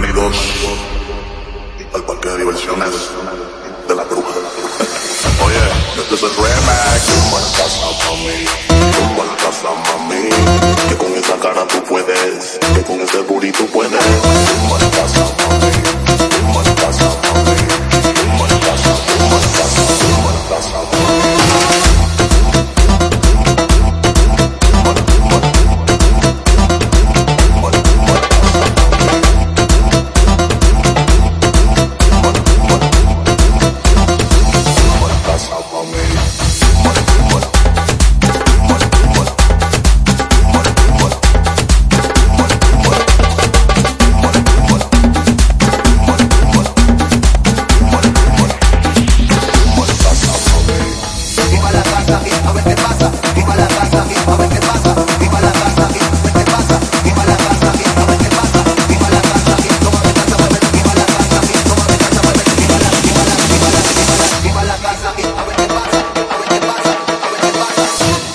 Bienvenidos al parque de diversiones de la bruja. Oye, este es el remix. Tumba la casa, mami. Tumba la casa, mami. Que con esa cara tú puedes. Que con ese tú puedes.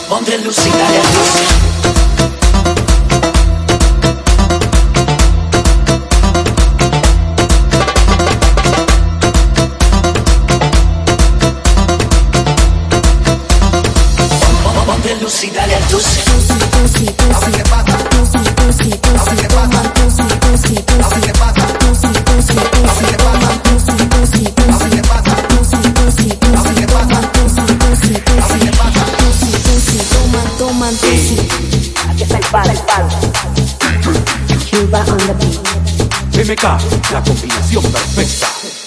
Pondré luz. dale a Aquí está el el MK, la combinación perfecta.